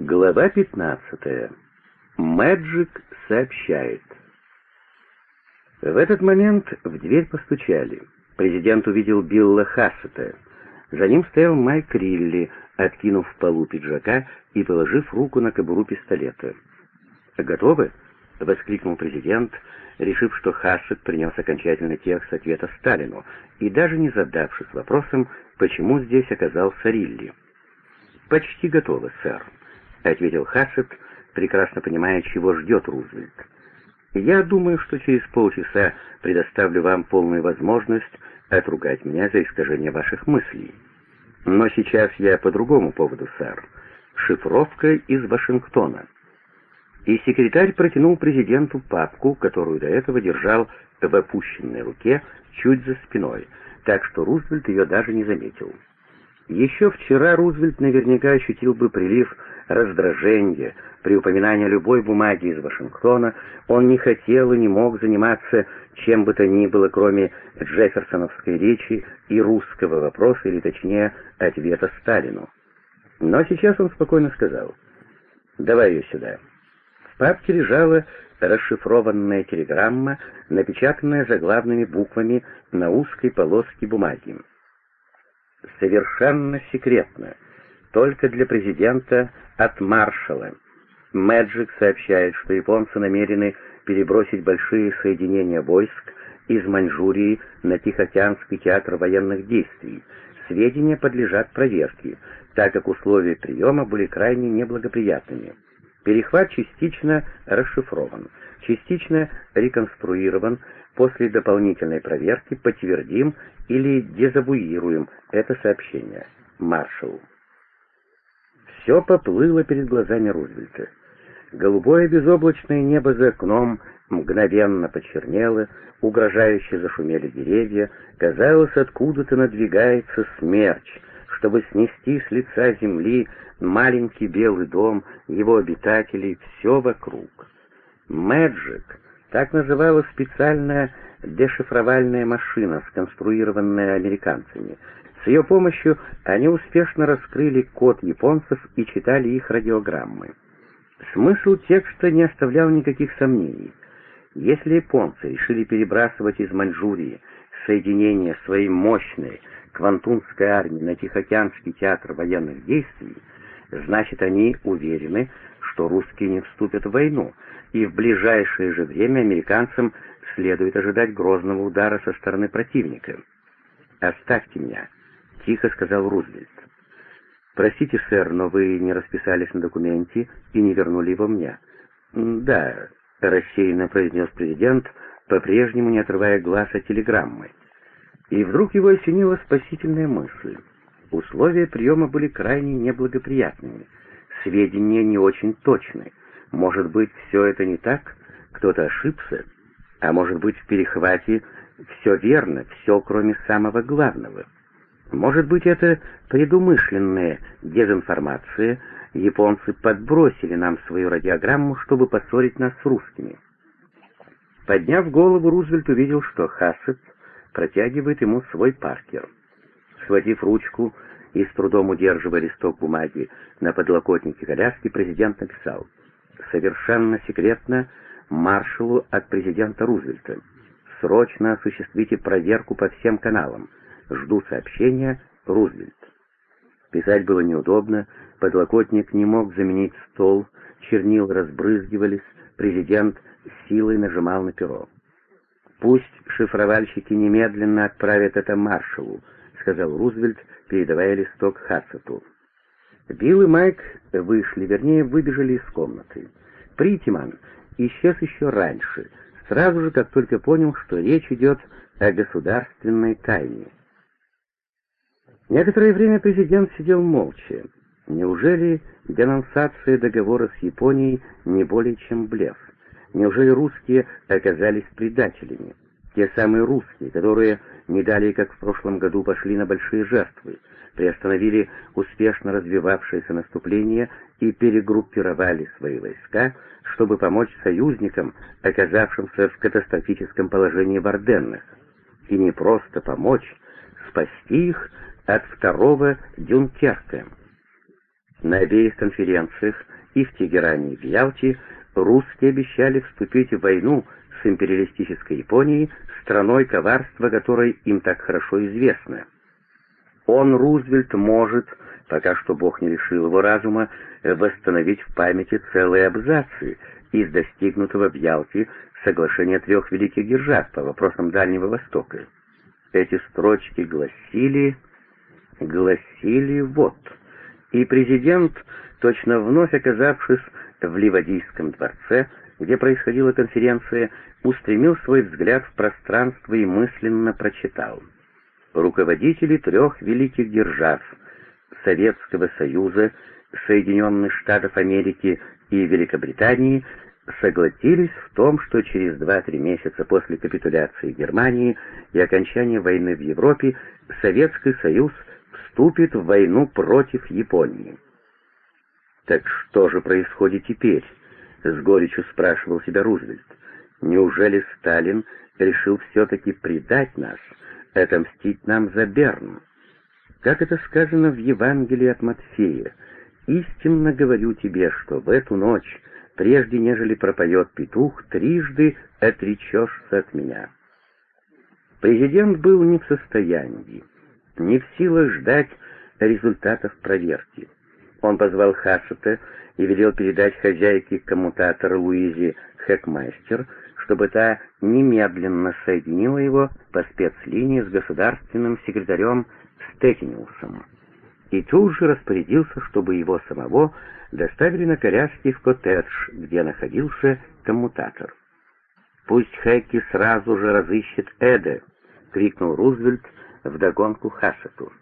Глава 15. Мэджик сообщает. В этот момент в дверь постучали. Президент увидел Билла Хассета. За ним стоял Майк Рилли, откинув полу пиджака и положив руку на кобуру пистолета. «Готовы?» — воскликнул президент, решив, что Хассет принес окончательный текст ответа Сталину, и даже не задавшись вопросом, почему здесь оказался Рилли. «Почти готовы, сэр», — ответил Хассет, прекрасно понимая, чего ждет Рузвельт. «Я думаю, что через полчаса предоставлю вам полную возможность отругать меня за искажение ваших мыслей. Но сейчас я по другому поводу, сэр. Шифровка из Вашингтона». И секретарь протянул президенту папку, которую до этого держал в опущенной руке чуть за спиной, так что Рузвельт ее даже не заметил. Еще вчера Рузвельт наверняка ощутил бы прилив раздражения при упоминании любой бумаги из Вашингтона. Он не хотел и не мог заниматься чем бы то ни было, кроме джефферсоновской речи и русского вопроса, или точнее, ответа Сталину. Но сейчас он спокойно сказал, «Давай ее сюда». В папке лежала расшифрованная телеграмма, напечатанная заглавными буквами на узкой полоске бумаги совершенно секретно, только для президента от маршала. Мэджик сообщает, что японцы намерены перебросить большие соединения войск из Маньчжурии на Тихоокеанский театр военных действий. Сведения подлежат проверке, так как условия приема были крайне неблагоприятными. Перехват частично расшифрован, частично реконструирован, после дополнительной проверки подтвердим или дезавуируем это сообщение. Маршал. Все поплыло перед глазами Рузвельта. Голубое безоблачное небо за окном мгновенно почернело, угрожающе зашумели деревья, казалось, откуда-то надвигается смерч, чтобы снести с лица земли маленький белый дом, его обитателей, все вокруг. Мэджик, так называлась специальная дешифровальная машина, сконструированная американцами. Ее помощью они успешно раскрыли код японцев и читали их радиограммы. Смысл текста не оставлял никаких сомнений. Если японцы решили перебрасывать из Маньчжурии соединение своей мощной Квантунской армии на Тихоокеанский театр военных действий, значит они уверены, что русские не вступят в войну, и в ближайшее же время американцам следует ожидать грозного удара со стороны противника. «Оставьте меня», — тихо сказал Рузвельт. «Простите, сэр, но вы не расписались на документе и не вернули его мне». «Да», — рассеянно произнес президент, по-прежнему не отрывая глаз от телеграммы. И вдруг его осенила спасительная мысль. Условия приема были крайне неблагоприятными, сведения не очень точны. Может быть, все это не так? Кто-то ошибся? А может быть, в перехвате все верно, все кроме самого главного? Может быть, это предумышленная дезинформация, японцы подбросили нам свою радиограмму, чтобы поссорить нас с русскими. Подняв голову, Рузвельт увидел, что Хассет протягивает ему свой паркер. Схватив ручку и с трудом удерживая листок бумаги на подлокотнике коляски, президент написал — совершенно секретно маршалу от президента Рузвельта. Срочно осуществите проверку по всем каналам. Жду сообщения. Рузвельт. Писать было неудобно, подлокотник не мог заменить стол, чернил разбрызгивались, президент силой нажимал на перо. «Пусть шифровальщики немедленно отправят это маршалу», — сказал Рузвельт, передавая листок Хассету. Билл и Майк вышли, вернее, выбежали из комнаты. Притиман исчез еще раньше, сразу же, как только понял, что речь идет о государственной тайне. Некоторое время президент сидел молча. Неужели денонсация договора с Японией не более чем блеф? Неужели русские оказались предателями? Те самые русские, которые не далее, как в прошлом году, пошли на большие жертвы, приостановили успешно развивавшееся наступление и перегруппировали свои войска, чтобы помочь союзникам, оказавшимся в катастрофическом положении в Орденнах. И не просто помочь, спасти их от второго Дюнкерка. На обеих конференциях, и в Тегеране, и в Ялте, русские обещали вступить в войну с империалистической Японией, страной коварства которой им так хорошо известно. Он, Рузвельт, может, пока что Бог не лишил его разума, восстановить в памяти целые абзацы из достигнутого в Ялте соглашения трех великих держав по вопросам Дальнего Востока. Эти строчки гласили... гласили вот... И президент, точно вновь оказавшись в Ливадийском дворце, где происходила конференция, устремил свой взгляд в пространство и мысленно прочитал. Руководители трех великих держав — Советского Союза, Соединенных Штатов Америки и Великобритании — согласились в том, что через 2-3 месяца после капитуляции Германии и окончания войны в Европе Советский Союз вступит в войну против Японии. «Так что же происходит теперь?» — с горечью спрашивал себя Рузвельт. «Неужели Сталин решил все-таки предать нас, отомстить нам за Берн?» Как это сказано в Евангелии от Матфея, «Истинно говорю тебе, что в эту ночь прежде нежели пропоет петух, трижды отречешься от меня. Президент был не в состоянии, не в силах ждать результатов проверки. Он позвал Хассета и велел передать хозяйке коммутатора Луизе Хэкмастер, чтобы та немедленно соединила его по спецлинии с государственным секретарем Стекиниусом. И тут же распорядился, чтобы его самого доставили на коляске в коттедж, где находился коммутатор. «Пусть Хэкки сразу же разыщет Эда!» — крикнул Рузвельт вдогонку Хассету.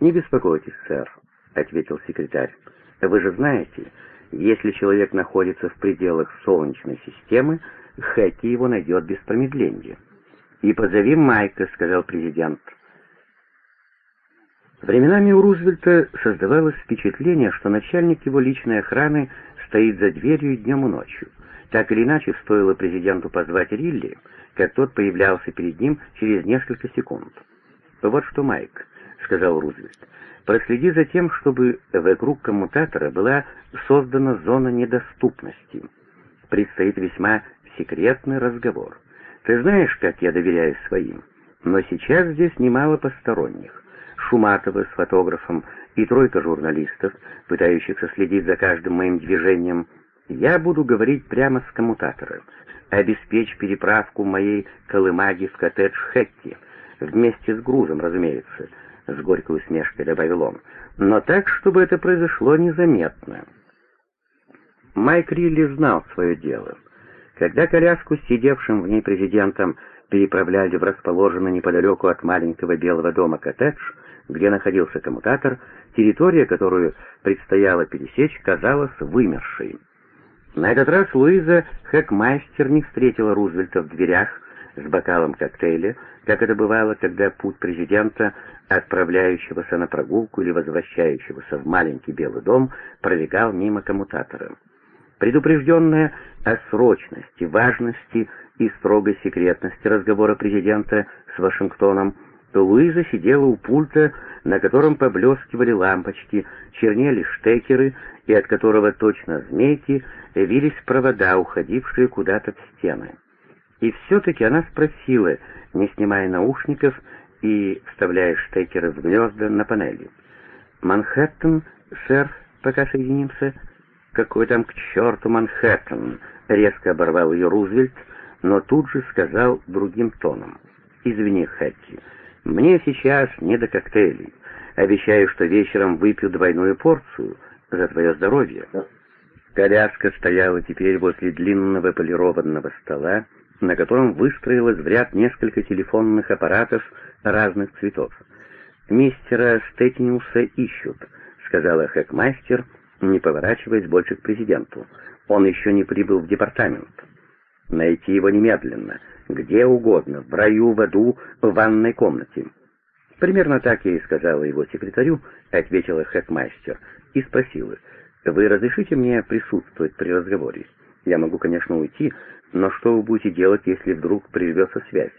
«Не беспокойтесь, сэр», — ответил секретарь. «Вы же знаете, если человек находится в пределах Солнечной системы, Хэкки его найдет без промедления». «И позови Майка», — сказал президент. Временами у Рузвельта создавалось впечатление, что начальник его личной охраны стоит за дверью днем и ночью. Так или иначе, стоило президенту позвать Рилли, как тот появлялся перед ним через несколько секунд. «Вот что, Майк», — сказал Рузвельт, — «проследи за тем, чтобы вокруг коммутатора была создана зона недоступности. Предстоит весьма секретный разговор. Ты знаешь, как я доверяю своим, но сейчас здесь немало посторонних. Шуматова с фотографом и тройка журналистов, пытающихся следить за каждым моим движением, я буду говорить прямо с коммутатора. Обеспечь переправку моей колымаги в коттедж Хекки, вместе с грузом, разумеется, с горькой усмешкой добавил он, но так, чтобы это произошло незаметно. Майк Рилли знал свое дело. Когда коляску с сидевшим в ней президентом переправляли в расположенный неподалеку от маленького белого дома коттедж, где находился коммутатор, территория, которую предстояло пересечь, казалась вымершей. На этот раз Луиза Хэкмастер не встретила Рузвельта в дверях с бокалом коктейля, как это бывало, когда путь президента, отправляющегося на прогулку или возвращающегося в маленький белый дом, пролегал мимо коммутатора. Предупрежденная о срочности, важности и строгой секретности разговора президента с Вашингтоном, то Луиза сидела у пульта, на котором поблескивали лампочки, чернели штекеры, и от которого точно змейки вились провода, уходившие куда-то в стены. И все-таки она спросила, не снимая наушников и вставляя штекеры в гнезда на панели. «Манхэттен, сэр, пока соединимся?» «Какой там к черту Манхэттен?» — резко оборвал ее Рузвельт, но тут же сказал другим тоном. «Извини, Хэтти, мне сейчас не до коктейлей. Обещаю, что вечером выпью двойную порцию за твое здоровье». Коляска стояла теперь возле длинного полированного стола, на котором выстроилось в ряд несколько телефонных аппаратов разных цветов. «Мистера Стетниуса ищут», — сказала хэкмастер, не поворачиваясь больше к президенту. «Он еще не прибыл в департамент». «Найти его немедленно где угодно, в раю, в аду, в ванной комнате. Примерно так я и сказала его секретарю, ответила хэкмастер, и спросила, вы разрешите мне присутствовать при разговоре? Я могу, конечно, уйти, но что вы будете делать, если вдруг прервется связь?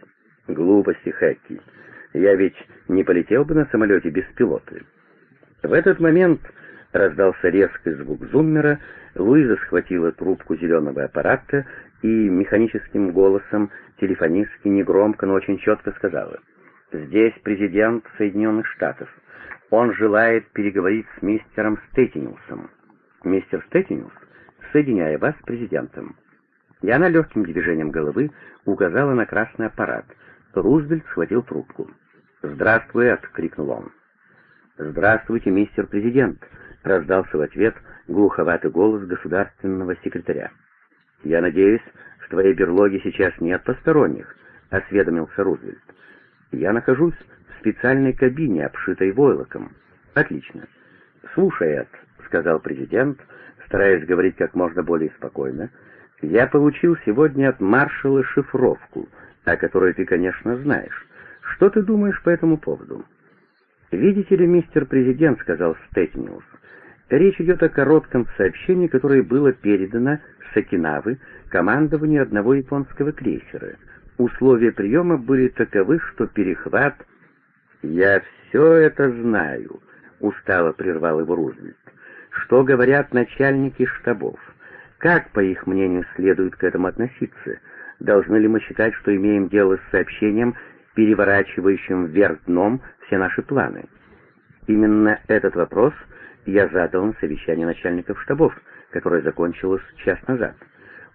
Глупости, Хэкки. Я ведь не полетел бы на самолете без пилота. В этот момент Раздался резкий звук зуммера, Луиза схватила трубку зеленого аппарата и механическим голосом телефонистки негромко, но очень четко сказала «Здесь президент Соединенных Штатов. Он желает переговорить с мистером Стеттинюсом. Мистер Стеттинюс, соединяя вас с президентом». И она легким движением головы указала на красный аппарат. Рузвельт схватил трубку. «Здравствуй, Эд!» — крикнул он. «Здравствуйте, мистер президент!» — раздался в ответ глуховатый голос государственного секретаря. «Я надеюсь, в твоей берлоге сейчас нет посторонних», — осведомился Рузвельт. «Я нахожусь в специальной кабине, обшитой войлоком». «Отлично». «Слушай, Эд», — сказал президент, стараясь говорить как можно более спокойно, — «я получил сегодня от маршала шифровку, о которой ты, конечно, знаешь. Что ты думаешь по этому поводу?» «Видите ли, мистер президент», — сказал Стэтниус, — «речь идет о коротком сообщении, которое было передано с Окинавы командованию одного японского крейсера. Условия приема были таковы, что перехват...» «Я все это знаю», — устало прервал его Рузвельт. «Что говорят начальники штабов? Как, по их мнению, следует к этому относиться? Должны ли мы считать, что имеем дело с сообщением, переворачивающим вверх дном все наши планы. Именно этот вопрос я задал на совещании начальников штабов, которое закончилось час назад.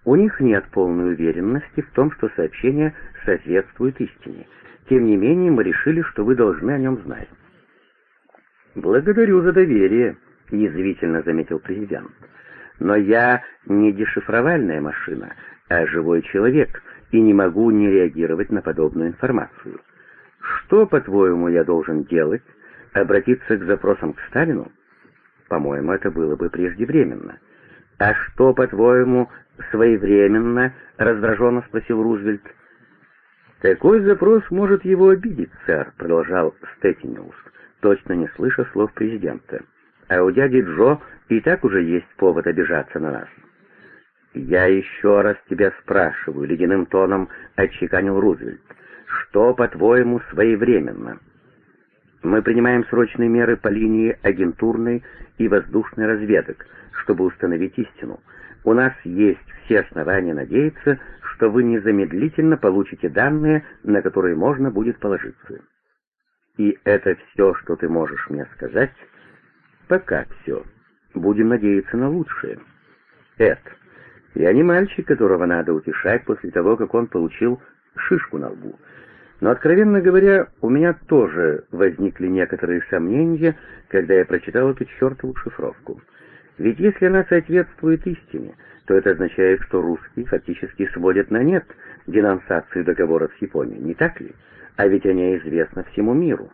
У них нет полной уверенности в том, что сообщение соответствует истине. Тем не менее, мы решили, что вы должны о нем знать. «Благодарю за доверие», — язвительно заметил президент. «Но я не дешифровальная машина, а живой человек, и не могу не реагировать на подобную информацию. Что, по-твоему, я должен делать? Обратиться к запросам к Сталину? По-моему, это было бы преждевременно. А что, по-твоему, своевременно? Раздраженно спросил Рузвельт. Такой запрос может его обидеть, сэр, продолжал Стеттиниус, точно не слыша слов президента. А у дяди Джо и так уже есть повод обижаться на нас. «Я еще раз тебя спрашиваю», — ледяным тоном отчеканил Рузвельт. «Что, по-твоему, своевременно?» «Мы принимаем срочные меры по линии агентурной и воздушной разведок, чтобы установить истину. У нас есть все основания надеяться, что вы незамедлительно получите данные, на которые можно будет положиться». «И это все, что ты можешь мне сказать?» «Пока все. Будем надеяться на лучшее». «Эд, я не мальчик, которого надо утешать после того, как он получил шишку на лбу. Но, откровенно говоря, у меня тоже возникли некоторые сомнения, когда я прочитал эту чертову шифровку. Ведь если она соответствует истине, то это означает, что русские фактически сводят на нет денонсацию договора с Японией, не так ли? А ведь о ней известно всему миру.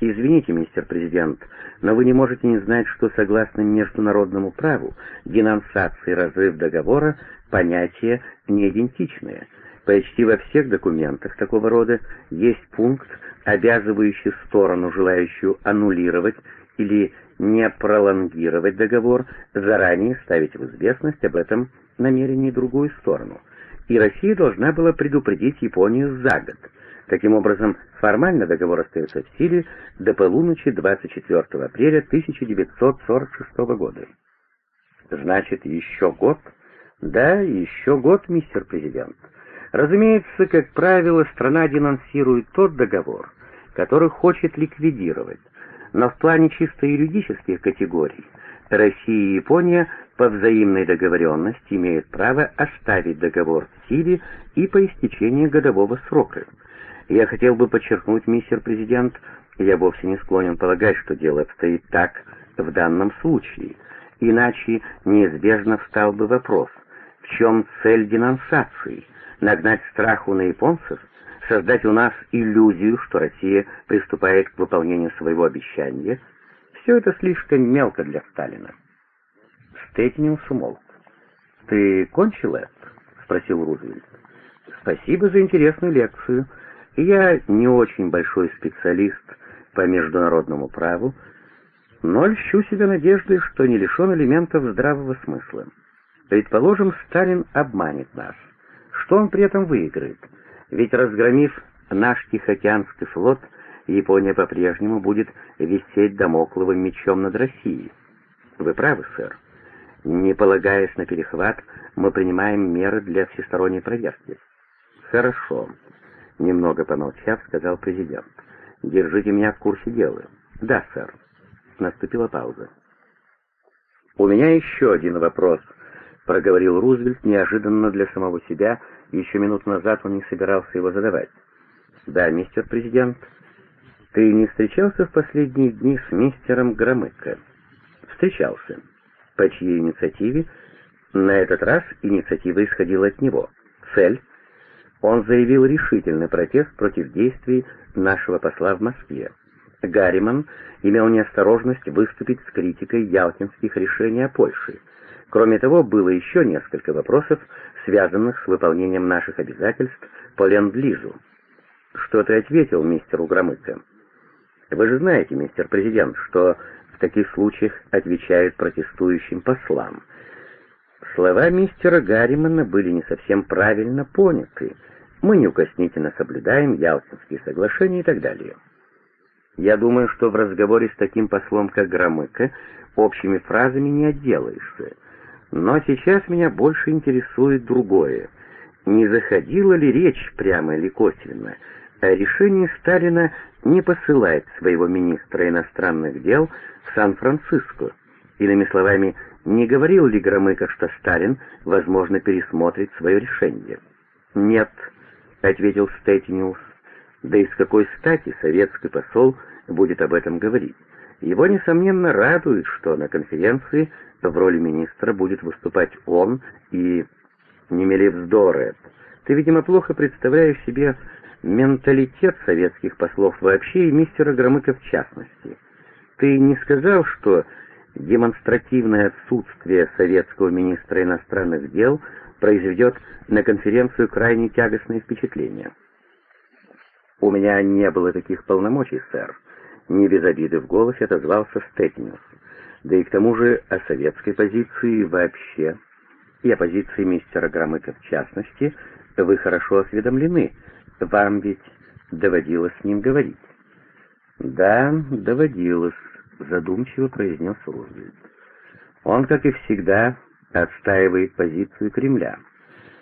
Извините, мистер президент, но вы не можете не знать, что согласно международному праву денонсация и разрыв договора — понятия не идентичные. Почти во всех документах такого рода есть пункт, обязывающий сторону, желающую аннулировать или не пролонгировать договор, заранее ставить в известность об этом намерении другую сторону. И Россия должна была предупредить Японию за год — Таким образом, формально договор остается в силе до полуночи 24 апреля 1946 года. Значит, еще год? Да, еще год, мистер президент. Разумеется, как правило, страна денонсирует тот договор, который хочет ликвидировать. Но в плане чисто юридических категорий Россия и Япония по взаимной договоренности имеют право оставить договор в силе и по истечении годового срока. Я хотел бы подчеркнуть, мистер президент, я вовсе не склонен полагать, что дело обстоит так в данном случае. Иначе неизбежно встал бы вопрос, в чем цель денонсации? Нагнать страху на японцев? Создать у нас иллюзию, что Россия приступает к выполнению своего обещания? Все это слишком мелко для Сталина. Стейтинг умолк. «Ты кончил это?» — спросил Рузвельт. «Спасибо за интересную лекцию», я не очень большой специалист по международному праву, но льщу себе надеждой, что не лишен элементов здравого смысла. Предположим, Сталин обманет нас. Что он при этом выиграет? Ведь разгромив наш Тихоокеанский флот, Япония по-прежнему будет висеть домокловым мечом над Россией. Вы правы, сэр. Не полагаясь на перехват, мы принимаем меры для всесторонней проверки. Хорошо. Немного помолчав, сказал президент. Держите меня в курсе дела. Да, сэр. Наступила пауза. «У меня еще один вопрос», — проговорил Рузвельт неожиданно для самого себя, еще минут назад он не собирался его задавать. «Да, мистер президент, ты не встречался в последние дни с мистером Громыко?» «Встречался. По чьей инициативе?» На этот раз инициатива исходила от него. Цель? Он заявил решительный протест против действий нашего посла в Москве. Гарриман имел неосторожность выступить с критикой ялтинских решений о Польше. Кроме того, было еще несколько вопросов, связанных с выполнением наших обязательств по Ленд-Лизу. Что ты ответил мистеру Громыко? Вы же знаете, мистер президент, что в таких случаях отвечают протестующим послам. Слова мистера Гарримана были не совсем правильно поняты. Мы неукоснительно соблюдаем Ялтинские соглашения и так далее. Я думаю, что в разговоре с таким послом, как Громыко, общими фразами не отделаешься. Но сейчас меня больше интересует другое. Не заходила ли речь прямо или косвенно о решении Сталина не посылать своего министра иностранных дел в Сан-Франциско? Иными словами, не говорил ли Громыко, что Сталин, возможно, пересмотрит свое решение? «Нет», — ответил Стетиниус. Да и с какой стати советский посол будет об этом говорить? Его, несомненно, радует, что на конференции в роли министра будет выступать он и... Не мели вздоры. Ты, видимо, плохо представляешь себе менталитет советских послов вообще и мистера Громыка в частности. Ты не сказал, что демонстративное отсутствие советского министра иностранных дел произведет на конференцию крайне тягостное впечатление? «У меня не было таких полномочий, сэр», — не без обиды в голосе отозвался Стетниус. «Да и к тому же о советской позиции вообще, и о позиции мистера Громыка в частности, вы хорошо осведомлены. Вам ведь доводилось с ним говорить». «Да, доводилось», — задумчиво произнес Рузвельт. «Он, как и всегда, отстаивает позицию Кремля.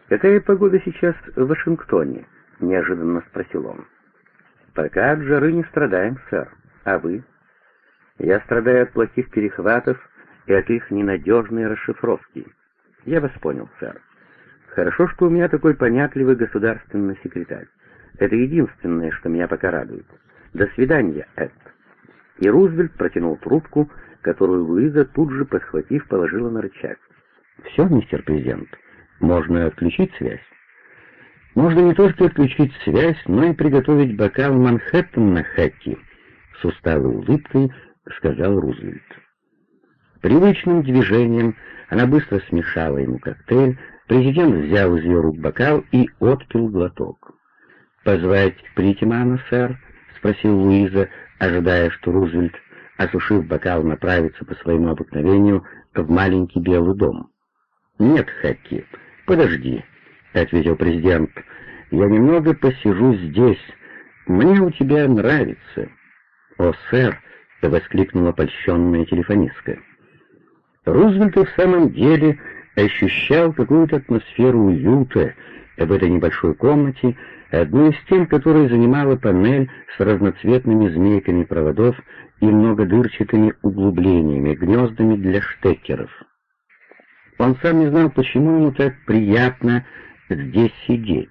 Какая погода сейчас в Вашингтоне?» — неожиданно спросил он. «Пока от жары не страдаем, сэр. А вы?» «Я страдаю от плохих перехватов и от их ненадежной расшифровки. Я вас понял, сэр. Хорошо, что у меня такой понятливый государственный секретарь. Это единственное, что меня пока радует. До свидания, Эд». И Рузвельт протянул трубку, которую Луиза тут же, подхватив, положила на рычаг. «Все, мистер президент, можно отключить связь». Можно не только отключить связь, но и приготовить бокал Манхэттен на Хэкки, с усталой улыбкой сказал Рузвельт. Привычным движением она быстро смешала ему коктейль, президент взял из ее рук бокал и отпил глоток. «Позвать Притимана, сэр?» — спросил Луиза, ожидая, что Рузвельт, осушив бокал, направится по своему обыкновению в маленький белый дом. «Нет, Хэкки, подожди», — ответил президент, — «я немного посижу здесь. Мне у тебя нравится». «О, сэр!» — воскликнула польщенная телефонистка. Рузвельт в самом деле ощущал какую-то атмосферу уюта в этой небольшой комнате, одну из тем, которая занимала панель с разноцветными змейками проводов и многодырчатыми углублениями, гнездами для штекеров. Он сам не знал, почему ему так приятно здесь сидеть.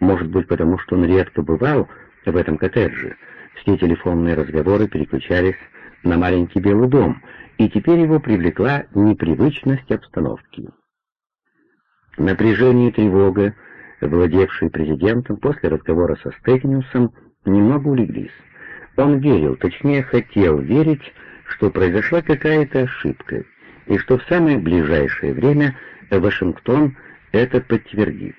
Может быть, потому что он редко бывал в этом коттедже. Все телефонные разговоры переключались на маленький белый дом, и теперь его привлекла непривычность обстановки. Напряжение и тревога, владевшие президентом после разговора со Стефаниусом, немного улеглись. Он верил, точнее хотел верить, что произошла какая-то ошибка, и что в самое ближайшее время Вашингтон это подтвердит.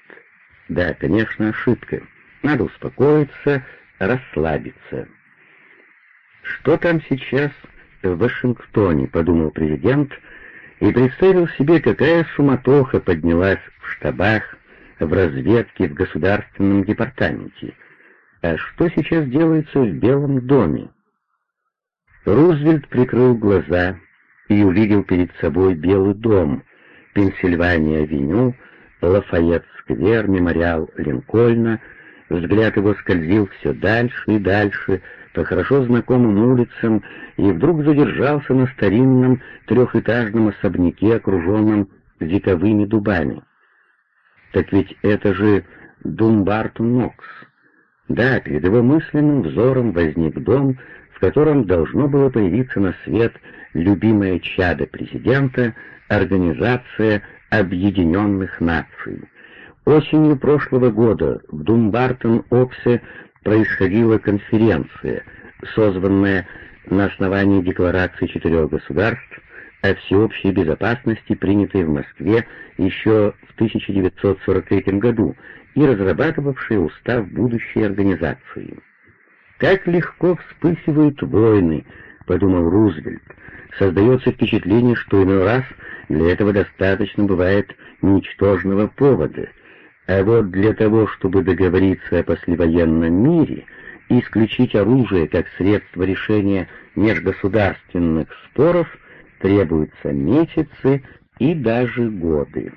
Да, конечно, ошибка. Надо успокоиться, расслабиться. Что там сейчас в Вашингтоне, подумал президент, и представил себе, какая суматоха поднялась в штабах, в разведке, в государственном департаменте. А что сейчас делается в Белом доме? Рузвельт прикрыл глаза, и увидел перед собой Белый дом, Пенсильвания-авеню, Лафайет-сквер, мемориал Линкольна. Взгляд его скользил все дальше и дальше, по хорошо знакомым улицам, и вдруг задержался на старинном трехэтажном особняке, окруженном вековыми дубами. Так ведь это же Думбартон Нокс. Да, перед его мысленным взором возник дом, котором должно было появиться на свет любимое чадо президента, Организация Объединенных Наций. Осенью прошлого года в Думбартон-Оксе происходила конференция, созванная на основании Декларации четырех государств о всеобщей безопасности, принятой в Москве еще в 1943 году и разрабатывавшая устав будущей организации. «Как легко вспыхивают войны», — подумал Рузвельт. «Создается впечатление, что иной раз для этого достаточно бывает ничтожного повода. А вот для того, чтобы договориться о послевоенном мире исключить оружие как средство решения межгосударственных споров, требуются месяцы и даже годы.